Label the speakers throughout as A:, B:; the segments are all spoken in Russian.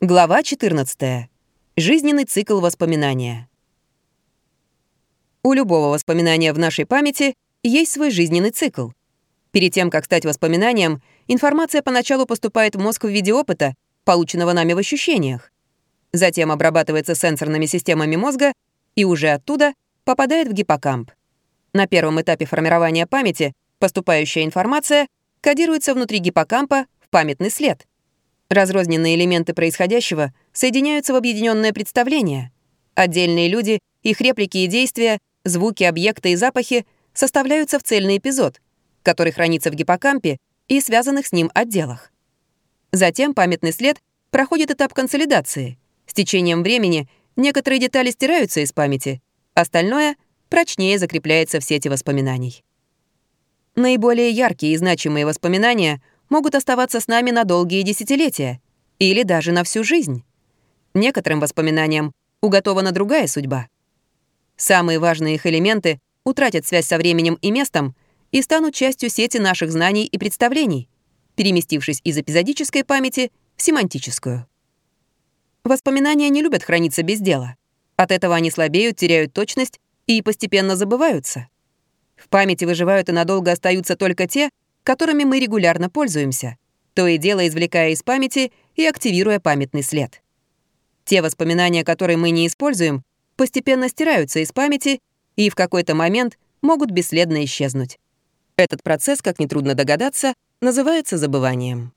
A: Глава 14. Жизненный цикл воспоминания. У любого воспоминания в нашей памяти есть свой жизненный цикл. Перед тем, как стать воспоминанием, информация поначалу поступает в мозг в виде опыта, полученного нами в ощущениях. Затем обрабатывается сенсорными системами мозга и уже оттуда попадает в гиппокамп. На первом этапе формирования памяти поступающая информация кодируется внутри гиппокампа в памятный след — Разрозненные элементы происходящего соединяются в объединенное представление. Отдельные люди, их реплики и действия, звуки, объекты и запахи составляются в цельный эпизод, который хранится в гиппокампе и связанных с ним отделах. Затем памятный след проходит этап консолидации. С течением времени некоторые детали стираются из памяти, остальное прочнее закрепляется в сети воспоминаний. Наиболее яркие и значимые воспоминания — могут оставаться с нами на долгие десятилетия или даже на всю жизнь. Некоторым воспоминаниям уготована другая судьба. Самые важные их элементы утратят связь со временем и местом и станут частью сети наших знаний и представлений, переместившись из эпизодической памяти в семантическую. Воспоминания не любят храниться без дела. От этого они слабеют, теряют точность и постепенно забываются. В памяти выживают и надолго остаются только те, которыми мы регулярно пользуемся, то и дело извлекая из памяти и активируя памятный след. Те воспоминания, которые мы не используем, постепенно стираются из памяти и в какой-то момент могут бесследно исчезнуть. Этот процесс, как нетрудно догадаться, называется забыванием.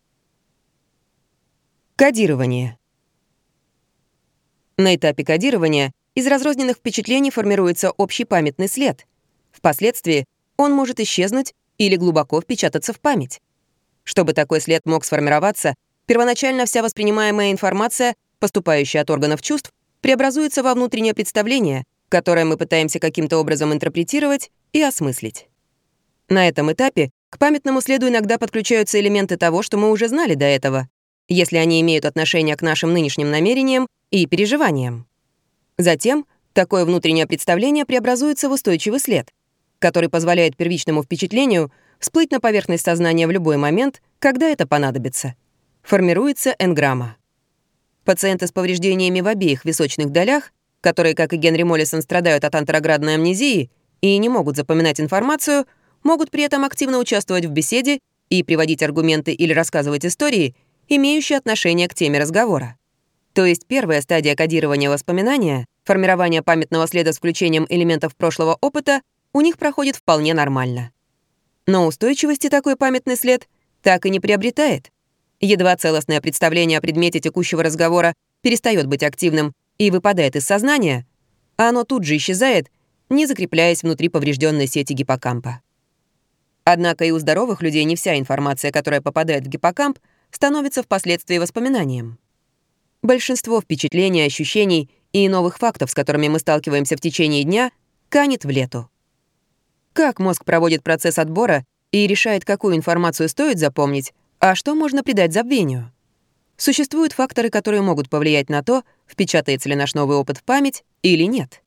A: Кодирование. На этапе кодирования из разрозненных впечатлений формируется общий памятный след. Впоследствии он может исчезнуть или глубоко впечататься в память. Чтобы такой след мог сформироваться, первоначально вся воспринимаемая информация, поступающая от органов чувств, преобразуется во внутреннее представление, которое мы пытаемся каким-то образом интерпретировать и осмыслить. На этом этапе к памятному следу иногда подключаются элементы того, что мы уже знали до этого, если они имеют отношение к нашим нынешним намерениям и переживаниям. Затем такое внутреннее представление преобразуется в устойчивый след — который позволяет первичному впечатлению всплыть на поверхность сознания в любой момент, когда это понадобится. Формируется энграмма. Пациенты с повреждениями в обеих височных долях, которые, как и Генри Моллисон, страдают от антероградной амнезии и не могут запоминать информацию, могут при этом активно участвовать в беседе и приводить аргументы или рассказывать истории, имеющие отношение к теме разговора. То есть первая стадия кодирования воспоминания, формирование памятного следа с включением элементов прошлого опыта, у них проходит вполне нормально. Но устойчивости такой памятный след так и не приобретает. Едва целостное представление о предмете текущего разговора перестает быть активным и выпадает из сознания, а оно тут же исчезает, не закрепляясь внутри поврежденной сети гиппокампа. Однако и у здоровых людей не вся информация, которая попадает в гиппокамп, становится впоследствии воспоминанием. Большинство впечатлений, ощущений и новых фактов, с которыми мы сталкиваемся в течение дня, канет в лету. Как мозг проводит процесс отбора и решает, какую информацию стоит запомнить, а что можно придать забвению? Существуют факторы, которые могут повлиять на то, впечатается ли наш новый опыт в память или нет.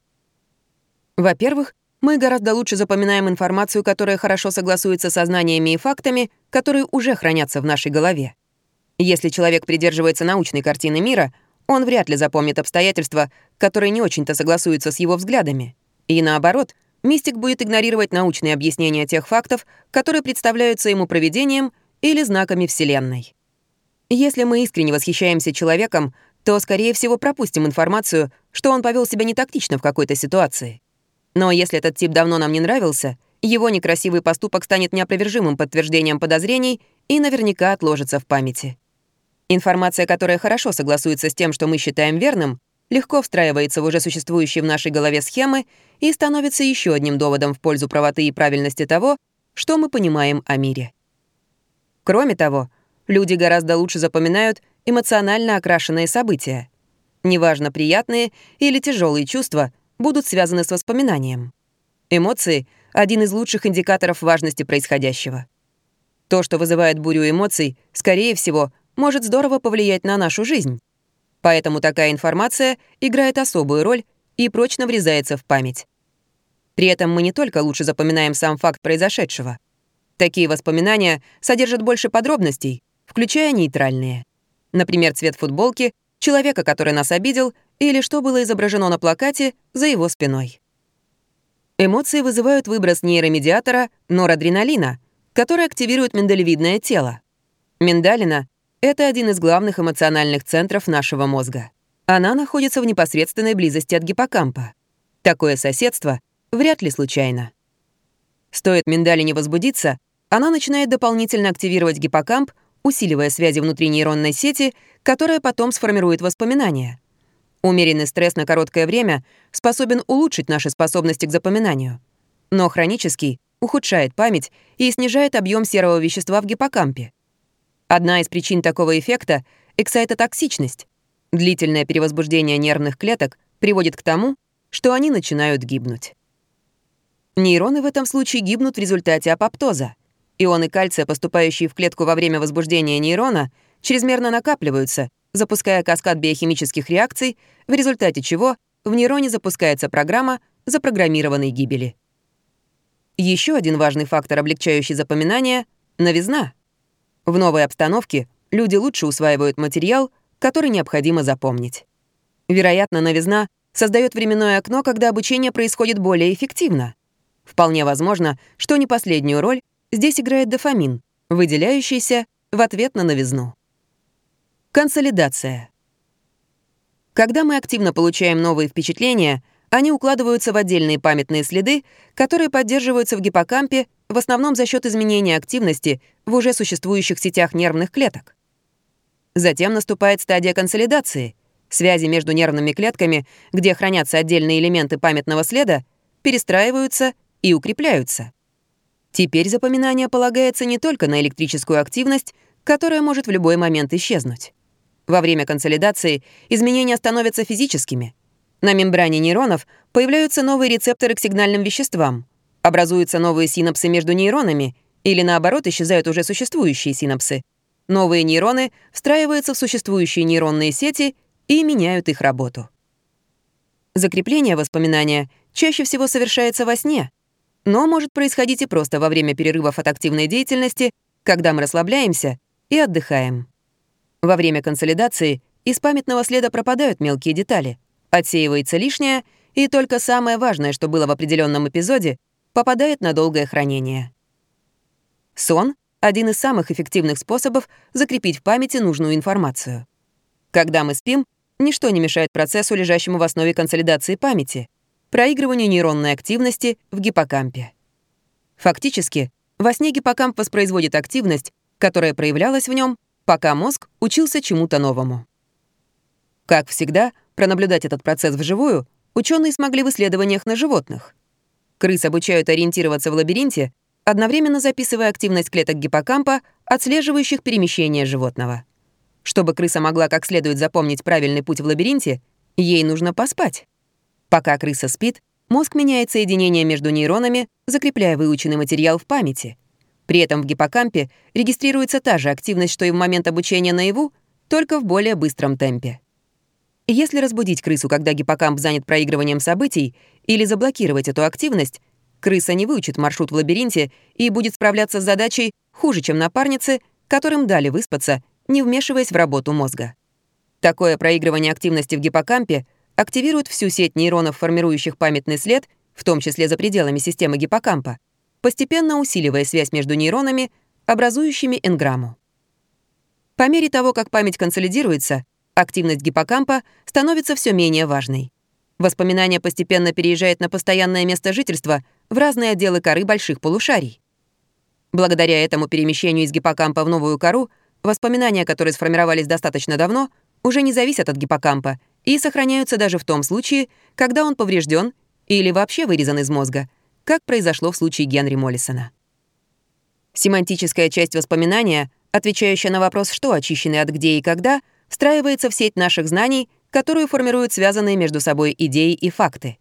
A: Во-первых, мы гораздо лучше запоминаем информацию, которая хорошо согласуется со знаниями и фактами, которые уже хранятся в нашей голове. Если человек придерживается научной картины мира, он вряд ли запомнит обстоятельства, которые не очень-то согласуются с его взглядами. И наоборот, мистик будет игнорировать научные объяснения тех фактов, которые представляются ему проведением или знаками Вселенной. Если мы искренне восхищаемся человеком, то, скорее всего, пропустим информацию, что он повел себя не тактично в какой-то ситуации. Но если этот тип давно нам не нравился, его некрасивый поступок станет неопровержимым подтверждением подозрений и наверняка отложится в памяти. Информация, которая хорошо согласуется с тем, что мы считаем верным, легко встраивается в уже существующие в нашей голове схемы и становится еще одним доводом в пользу правоты и правильности того, что мы понимаем о мире. Кроме того, люди гораздо лучше запоминают эмоционально окрашенные события. Неважно, приятные или тяжелые чувства будут связаны с воспоминанием. Эмоции — один из лучших индикаторов важности происходящего. То, что вызывает бурю эмоций, скорее всего, может здорово повлиять на нашу жизнь. Поэтому такая информация играет особую роль и прочно врезается в память. При этом мы не только лучше запоминаем сам факт произошедшего. Такие воспоминания содержат больше подробностей, включая нейтральные. Например, цвет футболки, человека, который нас обидел, или что было изображено на плакате за его спиной. Эмоции вызывают выброс нейромедиатора норадреналина, который активирует миндалевидное тело. Миндалина — это один из главных эмоциональных центров нашего мозга. Она находится в непосредственной близости от гиппокампа. Такое соседство вряд ли случайно. Стоит миндалине возбудиться, она начинает дополнительно активировать гиппокамп, усиливая связи внутри нейронной сети, которая потом сформирует воспоминания. Умеренный стресс на короткое время способен улучшить наши способности к запоминанию. Но хронический ухудшает память и снижает объем серого вещества в гиппокампе. Одна из причин такого эффекта — эксайтотоксичность. Длительное перевозбуждение нервных клеток приводит к тому, что они начинают гибнуть. Нейроны в этом случае гибнут в результате апоптоза. Ионы кальция, поступающие в клетку во время возбуждения нейрона, чрезмерно накапливаются, запуская каскад биохимических реакций, в результате чего в нейроне запускается программа запрограммированной гибели. Еще один важный фактор, облегчающий запоминание — новизна. В новой обстановке люди лучше усваивают материал, который необходимо запомнить. Вероятно, новизна создает временное окно, когда обучение происходит более эффективно. Вполне возможно, что не последнюю роль здесь играет дофамин, выделяющийся в ответ на новизну. Консолидация. Когда мы активно получаем новые впечатления, они укладываются в отдельные памятные следы, которые поддерживаются в гиппокампе в основном за счет изменения активности в уже существующих сетях нервных клеток. Затем наступает стадия консолидации. Связи между нервными клетками, где хранятся отдельные элементы памятного следа, перестраиваются и укрепляются. Теперь запоминание полагается не только на электрическую активность, которая может в любой момент исчезнуть. Во время консолидации изменения становятся физическими. На мембране нейронов появляются новые рецепторы к сигнальным веществам, образуются новые синапсы между нейронами или, наоборот, исчезают уже существующие синапсы. Новые нейроны встраиваются в существующие нейронные сети и меняют их работу. Закрепление воспоминания чаще всего совершается во сне, но может происходить и просто во время перерывов от активной деятельности, когда мы расслабляемся и отдыхаем. Во время консолидации из памятного следа пропадают мелкие детали, отсеивается лишнее, и только самое важное, что было в определенном эпизоде, попадает на долгое хранение. Сон — один из самых эффективных способов закрепить в памяти нужную информацию. Когда мы спим, ничто не мешает процессу, лежащему в основе консолидации памяти, проигрыванию нейронной активности в гиппокампе. Фактически, во сне гиппокамп воспроизводит активность, которая проявлялась в нем пока мозг учился чему-то новому. Как всегда, пронаблюдать этот процесс вживую ученые смогли в исследованиях на животных. Крыс обучают ориентироваться в лабиринте, одновременно записывая активность клеток гиппокампа, отслеживающих перемещение животного. Чтобы крыса могла как следует запомнить правильный путь в лабиринте, ей нужно поспать. Пока крыса спит, мозг меняет соединения между нейронами, закрепляя выученный материал в памяти — при этом в гиппокампе регистрируется та же активность, что и в момент обучения наяву, только в более быстром темпе. Если разбудить крысу, когда гиппокамп занят проигрыванием событий, или заблокировать эту активность, крыса не выучит маршрут в лабиринте и будет справляться с задачей хуже, чем напарницы, которым дали выспаться, не вмешиваясь в работу мозга. Такое проигрывание активности в гиппокампе активирует всю сеть нейронов, формирующих памятный след, в том числе за пределами системы гиппокампа, постепенно усиливая связь между нейронами, образующими энграмму. По мере того, как память консолидируется, активность гиппокампа становится все менее важной. Воспоминание постепенно переезжает на постоянное место жительства в разные отделы коры больших полушарий. Благодаря этому перемещению из гиппокампа в новую кору воспоминания, которые сформировались достаточно давно, уже не зависят от гиппокампа и сохраняются даже в том случае, когда он поврежден или вообще вырезан из мозга — как произошло в случае Генри Моллисона. Семантическая часть воспоминания, отвечающая на вопрос «что очищены от где и когда», встраивается в сеть наших знаний, которую формируют связанные между собой идеи и факты.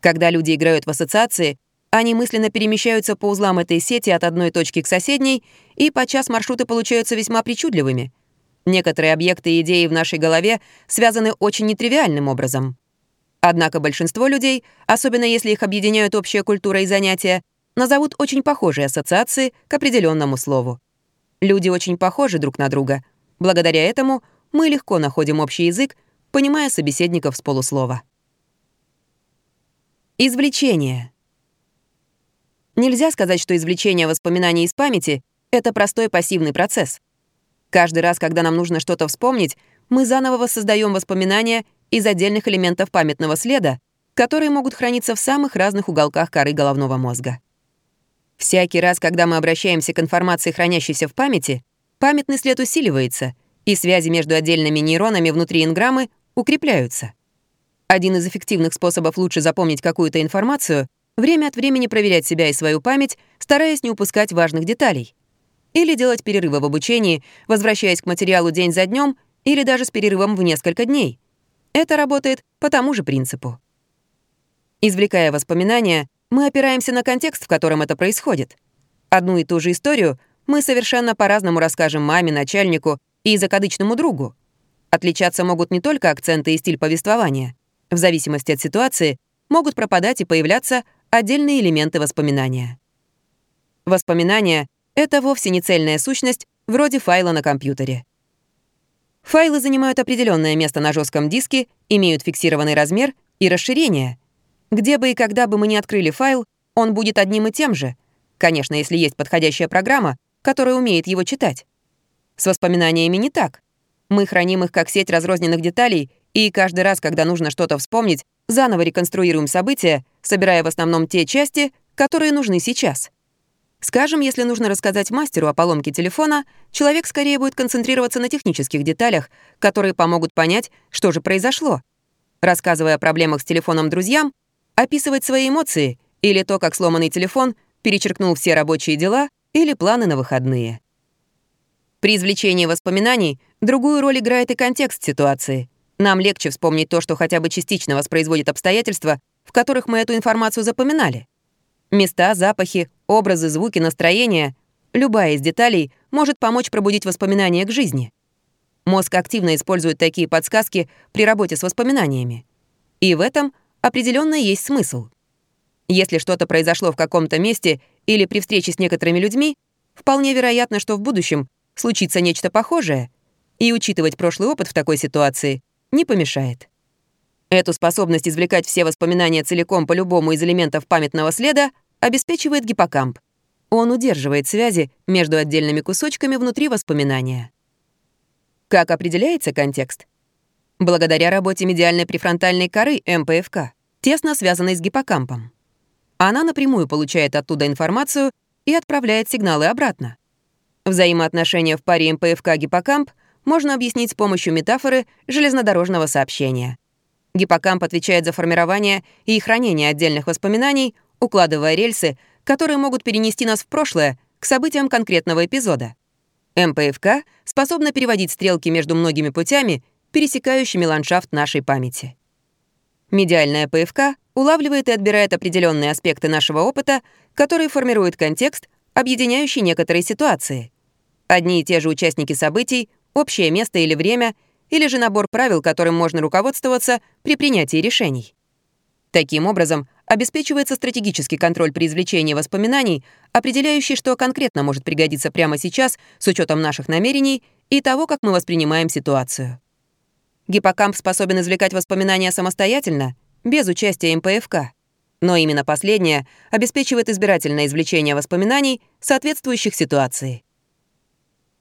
A: Когда люди играют в ассоциации, они мысленно перемещаются по узлам этой сети от одной точки к соседней, и подчас маршруты получаются весьма причудливыми. Некоторые объекты и идеи в нашей голове связаны очень нетривиальным образом. Однако большинство людей, особенно если их объединяют общая культура и занятия, назовут очень похожие ассоциации к определенному слову. Люди очень похожи друг на друга. Благодаря этому мы легко находим общий язык, понимая собеседников с полуслова. Извлечение. Нельзя сказать, что извлечение воспоминаний из памяти — это простой пассивный процесс. Каждый раз, когда нам нужно что-то вспомнить, мы заново воссоздаем воспоминания из отдельных элементов памятного следа, которые могут храниться в самых разных уголках коры головного мозга. Всякий раз, когда мы обращаемся к информации, хранящейся в памяти, памятный след усиливается, и связи между отдельными нейронами внутри инграммы укрепляются. Один из эффективных способов лучше запомнить какую-то информацию — время от времени проверять себя и свою память, стараясь не упускать важных деталей. Или делать перерывы в обучении, возвращаясь к материалу день за днем, или даже с перерывом в несколько дней. Это работает по тому же принципу. Извлекая воспоминания, мы опираемся на контекст, в котором это происходит. Одну и ту же историю мы совершенно по-разному расскажем маме, начальнику и закадычному другу. Отличаться могут не только акценты и стиль повествования. В зависимости от ситуации могут пропадать и появляться отдельные элементы воспоминания. Воспоминания — это вовсе не цельная сущность, вроде файла на компьютере. Файлы занимают определенное место на жестком диске, имеют фиксированный размер и расширение — где бы и когда бы мы ни открыли файл, он будет одним и тем же. Конечно, если есть подходящая программа, которая умеет его читать. С воспоминаниями не так. Мы храним их как сеть разрозненных деталей, и каждый раз, когда нужно что-то вспомнить, заново реконструируем события, собирая в основном те части, которые нужны сейчас. Скажем, если нужно рассказать мастеру о поломке телефона, человек скорее будет концентрироваться на технических деталях, которые помогут понять, что же произошло. Рассказывая о проблемах с телефоном друзьям, описывать свои эмоции или то, как сломанный телефон перечеркнул все рабочие дела или планы на выходные. При извлечении воспоминаний другую роль играет и контекст ситуации. Нам легче вспомнить то, что хотя бы частично воспроизводит обстоятельства, в которых мы эту информацию запоминали. Места, запахи, образы, звуки, настроения — любая из деталей может помочь пробудить воспоминания к жизни. Мозг активно использует такие подсказки при работе с воспоминаниями. И в этом — определенно есть смысл. Если что-то произошло в каком-то месте или при встрече с некоторыми людьми, вполне вероятно, что в будущем случится нечто похожее, и учитывать прошлый опыт в такой ситуации не помешает. Эту способность извлекать все воспоминания целиком по любому из элементов памятного следа обеспечивает гиппокамп. Он удерживает связи между отдельными кусочками внутри воспоминания. Как определяется контекст? благодаря работе медиальной префронтальной коры МПФК, тесно связанной с гиппокампом. Она напрямую получает оттуда информацию и отправляет сигналы обратно. Взаимоотношения в паре МПФК-гиппокамп можно объяснить с помощью метафоры железнодорожного сообщения. Гиппокамп отвечает за формирование и хранение отдельных воспоминаний, укладывая рельсы, которые могут перенести нас в прошлое к событиям конкретного эпизода. МПФК способна переводить стрелки между многими путями пересекающими ландшафт нашей памяти. Медиальная ПФК улавливает и отбирает определенные аспекты нашего опыта, которые формируют контекст, объединяющий некоторые ситуации. Одни и те же участники событий, общее место или время, или же набор правил, которым можно руководствоваться при принятии решений. Таким образом, обеспечивается стратегический контроль при извлечении воспоминаний, определяющий, что конкретно может пригодиться прямо сейчас с учетом наших намерений и того, как мы воспринимаем ситуацию. Гиппокамп способен извлекать воспоминания самостоятельно, без участия МПФК. Но именно последнее обеспечивает избирательное извлечение воспоминаний, соответствующих ситуации.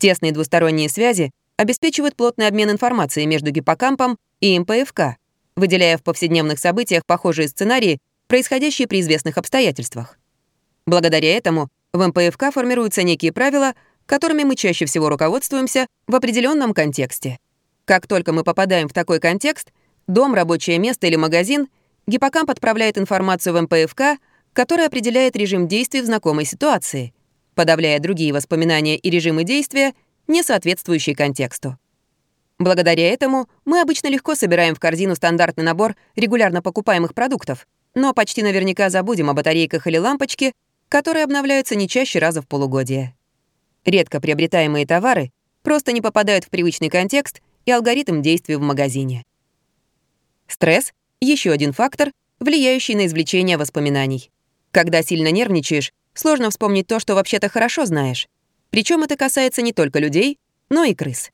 A: Тесные двусторонние связи обеспечивают плотный обмен информацией между гиппокампом и МПФК, выделяя в повседневных событиях похожие сценарии, происходящие при известных обстоятельствах. Благодаря этому в МПФК формируются некие правила, которыми мы чаще всего руководствуемся в определенном контексте. Как только мы попадаем в такой контекст, дом, рабочее место или магазин, гиппокамп отправляет информацию в МПФК, которая определяет режим действий в знакомой ситуации, подавляя другие воспоминания и режимы действия, не соответствующие контексту. Благодаря этому мы обычно легко собираем в корзину стандартный набор регулярно покупаемых продуктов, но почти наверняка забудем о батарейках или лампочке, которые обновляются не чаще раза в полугодие. Редко приобретаемые товары просто не попадают в привычный контекст и алгоритм действий в магазине. Стресс — еще один фактор, влияющий на извлечение воспоминаний. Когда сильно нервничаешь, сложно вспомнить то, что вообще-то хорошо знаешь. Причем это касается не только людей, но и крыс.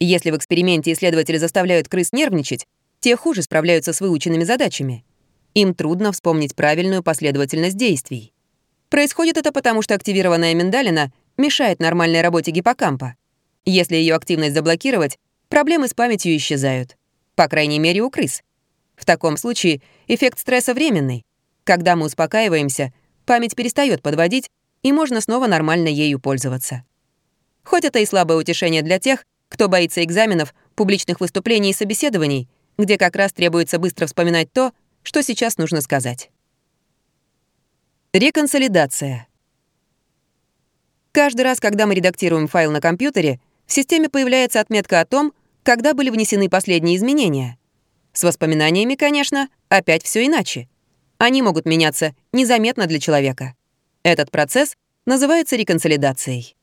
A: Если в эксперименте исследователи заставляют крыс нервничать, те хуже справляются с выученными задачами. Им трудно вспомнить правильную последовательность действий. Происходит это потому, что активированная миндалина мешает нормальной работе гиппокампа. Если ее активность заблокировать, проблемы с памятью исчезают. По крайней мере, у крыс. В таком случае эффект стресса временный. Когда мы успокаиваемся, память перестает подводить, и можно снова нормально ею пользоваться. Хоть это и слабое утешение для тех, кто боится экзаменов, публичных выступлений и собеседований, где как раз требуется быстро вспоминать то, что сейчас нужно сказать. Реконсолидация. Каждый раз, когда мы редактируем файл на компьютере, в системе появляется отметка о том, когда были внесены последние изменения. С воспоминаниями, конечно, опять все иначе. Они могут меняться незаметно для человека. Этот процесс называется реконсолидацией.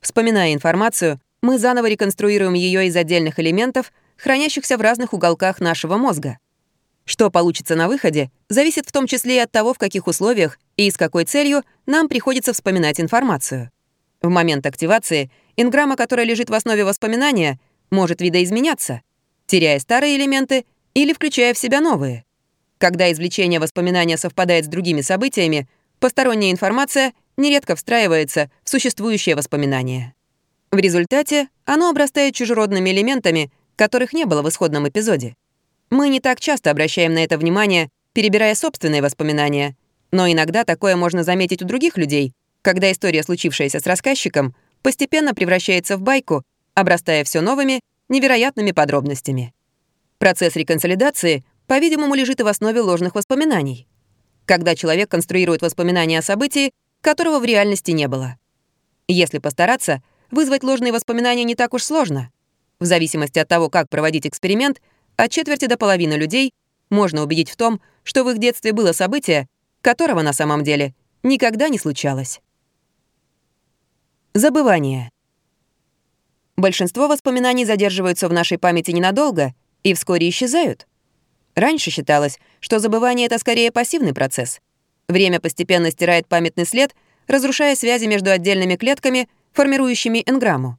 A: Вспоминая информацию, мы заново реконструируем ее из отдельных элементов, хранящихся в разных уголках нашего мозга. Что получится на выходе, зависит в том числе и от того, в каких условиях и с какой целью нам приходится вспоминать информацию. В момент активации инграмма, которая лежит в основе воспоминания, может видоизменяться, теряя старые элементы или включая в себя новые. Когда извлечение воспоминания совпадает с другими событиями, посторонняя информация нередко встраивается в существующее воспоминание. В результате оно обрастает чужеродными элементами, которых не было в исходном эпизоде. Мы не так часто обращаем на это внимание, перебирая собственные воспоминания, но иногда такое можно заметить у других людей, когда история, случившаяся с рассказчиком, постепенно превращается в байку, обрастая все новыми, невероятными подробностями. Процесс реконсолидации, по-видимому, лежит и в основе ложных воспоминаний. Когда человек конструирует воспоминания о событии, которого в реальности не было. Если постараться, вызвать ложные воспоминания не так уж сложно. В зависимости от того, как проводить эксперимент — от четверти до половины людей можно убедить в том, что в их детстве было событие, которого на самом деле никогда не случалось. Забывание. Большинство воспоминаний задерживаются в нашей памяти ненадолго и вскоре исчезают. Раньше считалось, что забывание — это скорее пассивный процесс. Время постепенно стирает памятный след, разрушая связи между отдельными клетками, формирующими энграмму.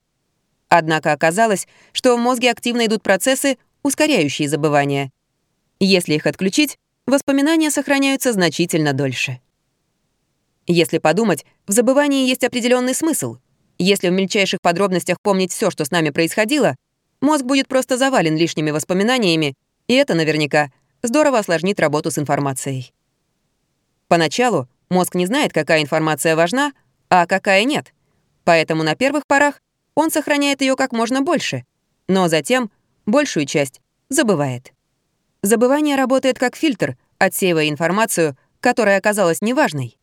A: Однако оказалось, что в мозге активно идут процессы, ускоряющие забывание. Если их отключить, воспоминания сохраняются значительно дольше. Если подумать, в забывании есть определенный смысл. Если в мельчайших подробностях помнить все, что с нами происходило, мозг будет просто завален лишними воспоминаниями, и это наверняка здорово осложнит работу с информацией. Поначалу мозг не знает, какая информация важна, а какая нет. Поэтому на первых порах он сохраняет ее как можно больше. Но затем большую часть забывает. Забывание работает как фильтр, отсеивая информацию, которая оказалась неважной.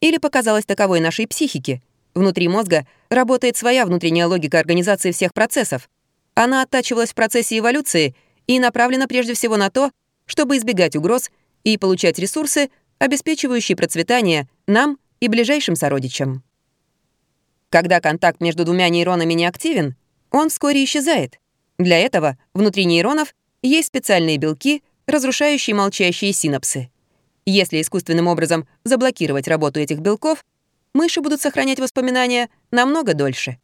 A: Или показалась таковой нашей психике. Внутри мозга работает своя внутренняя логика организации всех процессов. Она оттачивалась в процессе эволюции и направлена прежде всего на то, чтобы избегать угроз и получать ресурсы, обеспечивающие процветание нам и ближайшим сородичам. Когда контакт между двумя нейронами не активен, он вскоре исчезает. Для этого внутри нейронов есть специальные белки, разрушающие молчащие синапсы. Если искусственным образом заблокировать работу этих белков, мыши будут сохранять воспоминания намного дольше.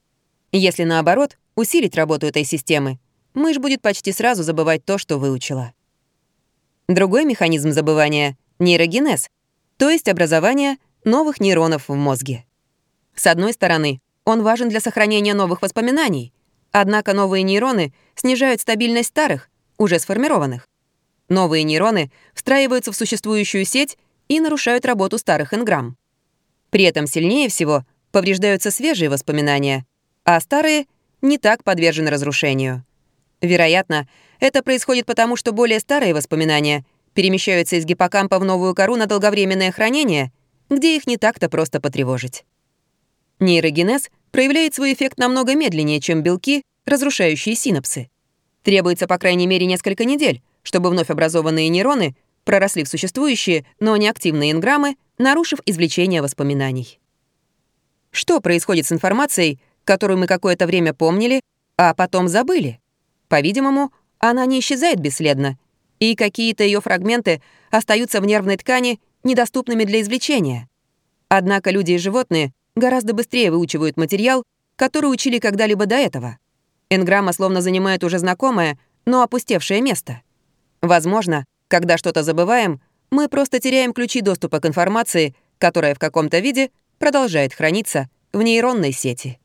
A: Если, наоборот, усилить работу этой системы, мышь будет почти сразу забывать то, что выучила. Другой механизм забывания — нейрогенез, то есть образование новых нейронов в мозге. С одной стороны, он важен для сохранения новых воспоминаний, Однако новые нейроны снижают стабильность старых, уже сформированных. Новые нейроны встраиваются в существующую сеть и нарушают работу старых энграмм. При этом сильнее всего повреждаются свежие воспоминания, а старые не так подвержены разрушению. Вероятно, это происходит потому, что более старые воспоминания перемещаются из гиппокампа в новую кору на долговременное хранение, где их не так-то просто потревожить. Нейрогенез проявляет свой эффект намного медленнее, чем белки, разрушающие синапсы. Требуется по крайней мере несколько недель, чтобы вновь образованные нейроны проросли в существующие, но неактивные инграммы, нарушив извлечение воспоминаний. Что происходит с информацией, которую мы какое-то время помнили, а потом забыли? По-видимому, она не исчезает бесследно, и какие-то ее фрагменты остаются в нервной ткани, недоступными для извлечения. Однако люди и животные гораздо быстрее выучивают материал, который учили когда-либо до этого. Энграмма словно занимает уже знакомое, но опустевшее место. Возможно, когда что-то забываем, мы просто теряем ключи доступа к информации, которая в каком-то виде продолжает храниться в нейронной сети.